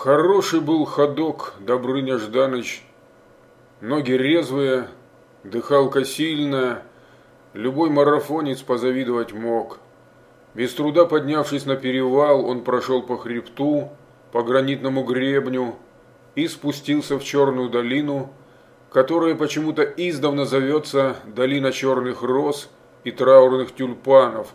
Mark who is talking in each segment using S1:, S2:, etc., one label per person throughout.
S1: Хороший был ходок Добрыня Жданыч. Ноги резвые, дыхалка сильная, любой марафонец позавидовать мог. Без труда поднявшись на перевал, он прошел по хребту, по гранитному гребню и спустился в черную долину, которая почему-то издавна зовется «Долина черных роз» и траурных тюльпанов.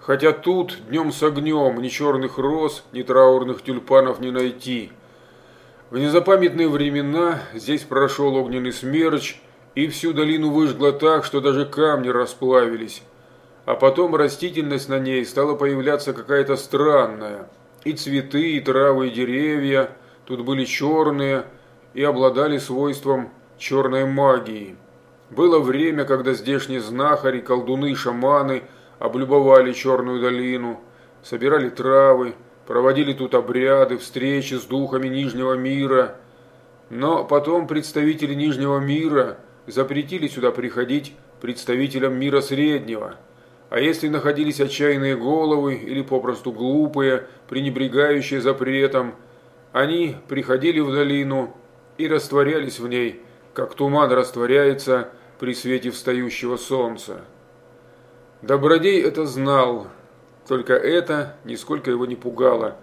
S1: Хотя тут днем с огнем ни черных роз, ни траурных тюльпанов не найти. В незапамятные времена здесь прошел огненный смерч, и всю долину выжгло так, что даже камни расплавились. А потом растительность на ней стала появляться какая-то странная. И цветы, и травы, и деревья тут были черные и обладали свойством черной магии. Было время, когда здешние знахари, колдуны шаманы облюбовали черную долину, собирали травы, проводили тут обряды, встречи с духами Нижнего мира. Но потом представители Нижнего мира запретили сюда приходить представителям мира Среднего. А если находились отчаянные головы или попросту глупые, пренебрегающие запретом, они приходили в долину и растворялись в ней – как туман растворяется при свете встающего солнца. Добродей это знал, только это нисколько его не пугало.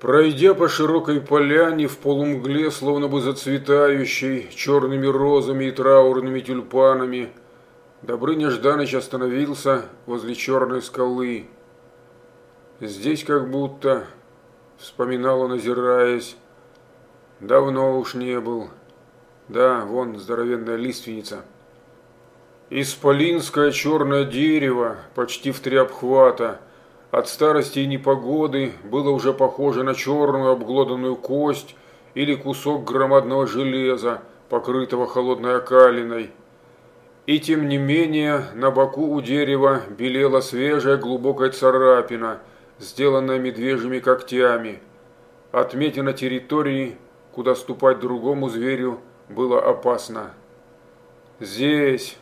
S1: Пройдя по широкой поляне в полумгле, словно бы зацветающей черными розами и траурными тюльпанами, Добрыня Жданыч остановился возле черной скалы. Здесь как будто, вспоминал он, озираясь, давно уж не был. Да, вон здоровенная лиственница. Исполинское черное дерево, почти в три обхвата, от старости и непогоды было уже похоже на черную обглоданную кость или кусок громадного железа, покрытого холодной окалиной. И тем не менее на боку у дерева белела свежая глубокая царапина, сделанная медвежьими когтями. Отметина территории, куда ступать другому зверю было опасно. «Здесь», –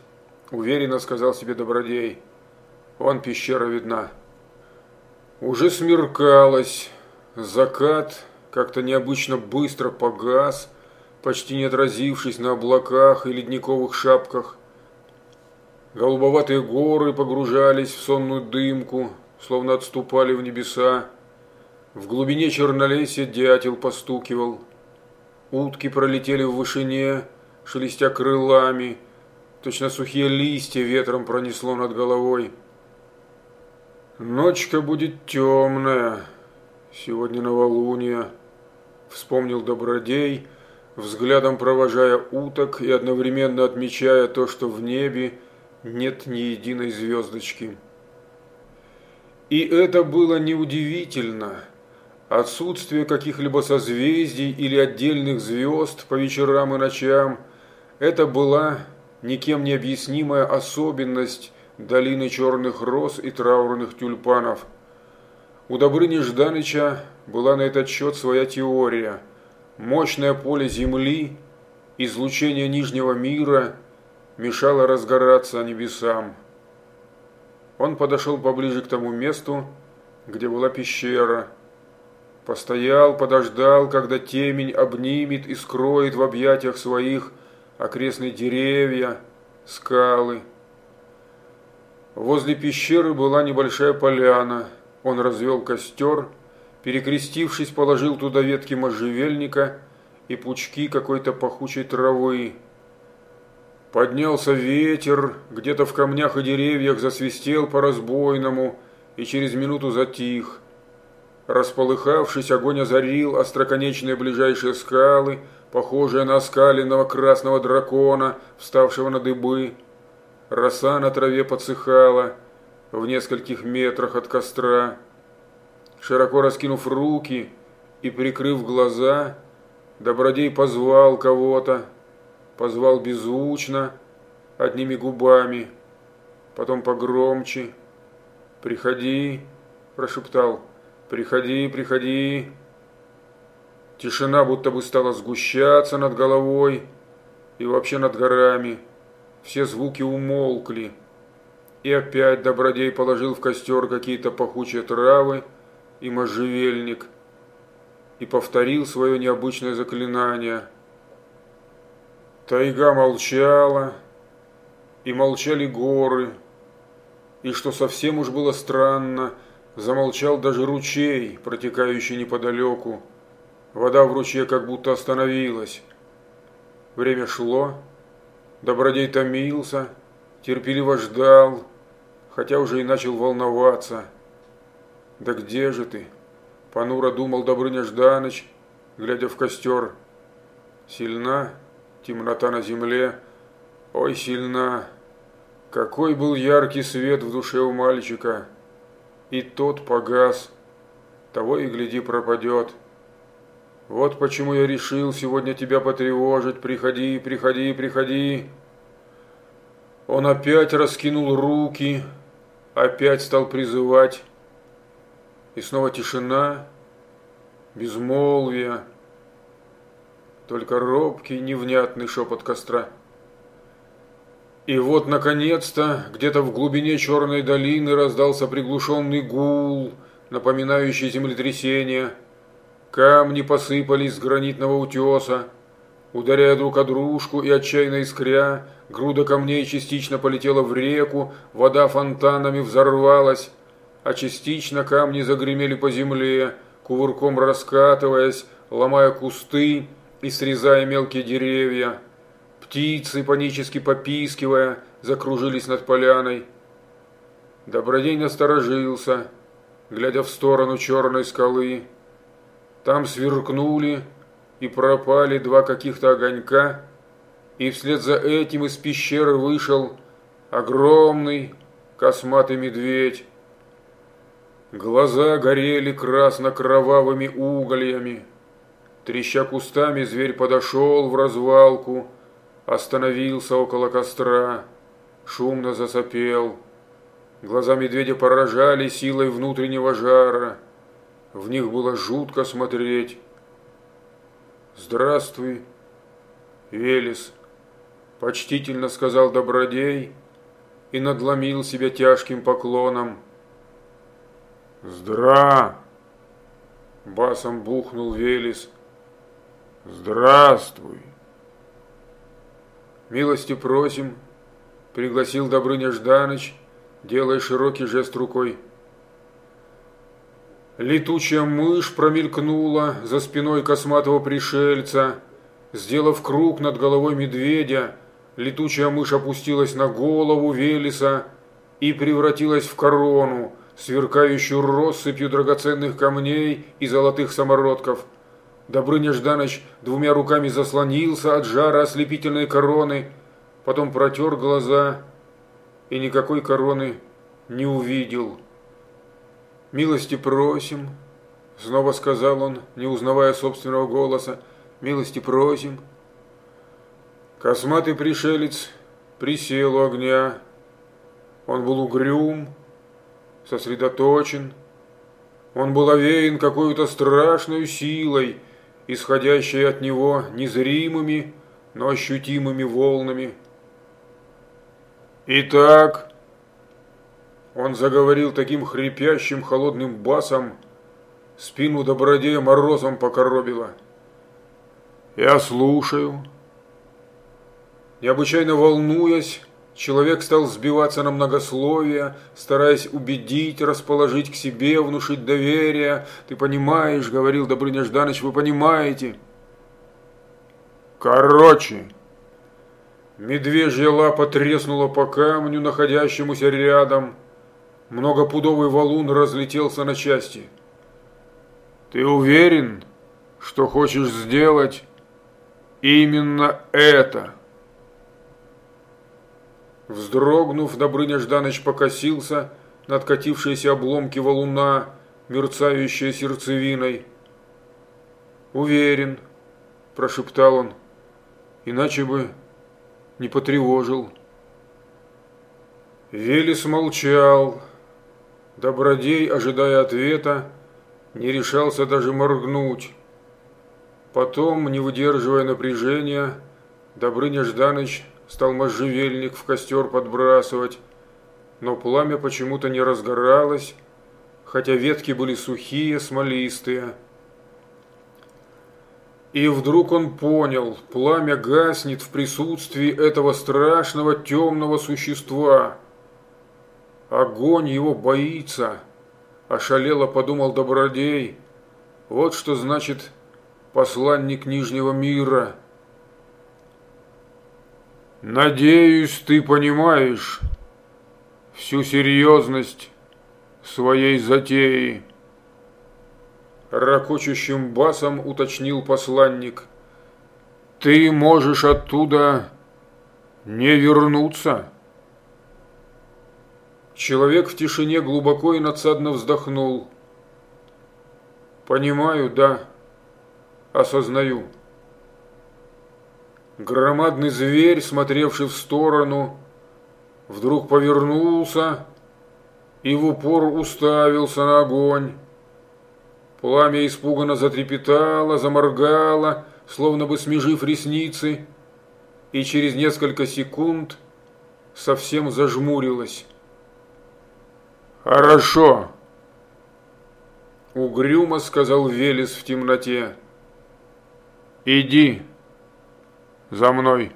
S1: уверенно сказал себе Добродей, – «вон пещера видна». Уже смеркалось, закат как-то необычно быстро погас, почти не отразившись на облаках и ледниковых шапках. Голубоватые горы погружались в сонную дымку, словно отступали в небеса. В глубине чернолесья дятел постукивал – Утки пролетели в вышине, шелестя крылами, точно сухие листья ветром пронесло над головой. Ночка будет темная, сегодня новолуние, вспомнил Добродей, взглядом провожая уток и одновременно отмечая то, что в небе нет ни единой звездочки. И это было неудивительно – Отсутствие каких-либо созвездий или отдельных звезд по вечерам и ночам – это была никем не объяснимая особенность долины черных роз и траурных тюльпанов. У Добрыни Жданыча была на этот счет своя теория. Мощное поле Земли, излучение Нижнего мира мешало разгораться небесам. Он подошел поближе к тому месту, где была пещера – Постоял, подождал, когда темень обнимет и скроет в объятиях своих окрестные деревья, скалы. Возле пещеры была небольшая поляна. Он развел костер, перекрестившись, положил туда ветки можжевельника и пучки какой-то пахучей травы. Поднялся ветер, где-то в камнях и деревьях засвистел по-разбойному и через минуту затих. Располыхавшись, огонь озарил остроконечные ближайшие скалы, похожие на оскаленного красного дракона, вставшего на дыбы. Роса на траве подсыхала в нескольких метрах от костра. Широко раскинув руки и прикрыв глаза, Добродей позвал кого-то, позвал беззвучно, одними губами, потом погромче. «Приходи», – прошептал «Приходи, приходи!» Тишина будто бы стала сгущаться над головой и вообще над горами. Все звуки умолкли. И опять Добродей положил в костер какие-то пахучие травы и можжевельник. и повторил свое необычное заклинание. Тайга молчала, и молчали горы, и, что совсем уж было странно, замолчал даже ручей, протекающий неподалеку. Вода в ручье как будто остановилась. Время шло, Добродей томился, терпеливо ждал, хотя уже и начал волноваться. «Да где же ты?» – понуро думал Добрыня Жданыч, глядя в костер. «Сильна темнота на земле, ой, сильна! Какой был яркий свет в душе у мальчика! И тот погас, того и гляди пропадет. Вот почему я решил сегодня тебя потревожить, приходи, приходи, приходи!» Он опять раскинул руки, опять стал призывать. И снова тишина, безмолвие, только робкий, невнятный шепот костра. И вот, наконец-то, где-то в глубине черной долины раздался приглушенный гул, напоминающий землетрясение. Камни посыпались с гранитного утеса, ударяя друг о дружку и отчаянно искря, груда камней частично полетела в реку, вода фонтанами взорвалась, а частично камни загремели по земле, кувырком раскатываясь, ломая кусты и срезая мелкие деревья. Птицы, панически попискивая, закружились над поляной. Добродень насторожился, глядя в сторону черной скалы. Там сверкнули и пропали два каких-то огонька, и вслед за этим из пещеры вышел огромный косматый медведь. Глаза горели красно-кровавыми угольями. Треща кустами, зверь подошел в развалку, остановился около костра, шумно засопел. Глаза медведя поражали силой внутреннего жара. В них было жутко смотреть. «Здравствуй, Велес», – почтительно сказал Добродей и надломил себя тяжким поклоном. «Здра!» – басом бухнул Велес. «Здравствуй!» «Милости просим», – пригласил Добрыня Жданыч, делая широкий жест рукой. Летучая мышь промелькнула за спиной косматого пришельца. Сделав круг над головой медведя, летучая мышь опустилась на голову Велеса и превратилась в корону, сверкающую россыпью драгоценных камней и золотых самородков. Добрыня Жданыч двумя руками заслонился от жара ослепительной короны, потом протер глаза и никакой короны не увидел. «Милости просим», — снова сказал он, не узнавая собственного голоса, «милости просим». Косматый пришелец присел у огня. Он был угрюм, сосредоточен. Он был овеян какой-то страшной силой, исходящей от него незримыми, но ощутимыми волнами. «Итак», он заговорил таким хрипящим холодным басом, спину добродея морозом покоробило. «Я слушаю». Необычайно волнуясь, человек стал сбиваться на многословие, стараясь убедить, расположить к себе, внушить доверие. «Ты понимаешь», — говорил Добрыня Жданыч, — «вы понимаете». «Короче», Медвежья лапа треснула по камню, находящемуся рядом. Многопудовый валун разлетелся на части. Ты уверен, что хочешь сделать именно это? Вздрогнув, Добрыня Жданыч покосился на откатившиеся обломки валуна, мерцающие сердцевиной. «Уверен», – прошептал он, – «иначе бы не потревожил». Велес молчал, Добродей, ожидая ответа, не решался даже моргнуть. Потом, не выдерживая напряжения, Добрыня Жданыч стал можжевельник в костер подбрасывать, но пламя почему-то не разгоралось, хотя ветки были сухие, смолистые. И вдруг он понял, пламя гаснет в присутствии этого страшного темного существа. Огонь его боится, ошалело подумал Добродей. Вот что значит посланник Нижнего мира. Надеюсь, ты понимаешь всю серьезность своей затеи. Ракочущим басом уточнил посланник. Ты можешь оттуда не вернуться. Человек в тишине глубоко и надсадно вздохнул. Понимаю, да, осознаю. Громадный зверь, смотревший в сторону, вдруг повернулся и в упор уставился на огонь. Пламя испуганно затрепетало, заморгало, словно бы смежив ресницы, и через несколько секунд совсем зажмурилось. «Хорошо», — угрюмо сказал Велес в темноте. «Иди за мной».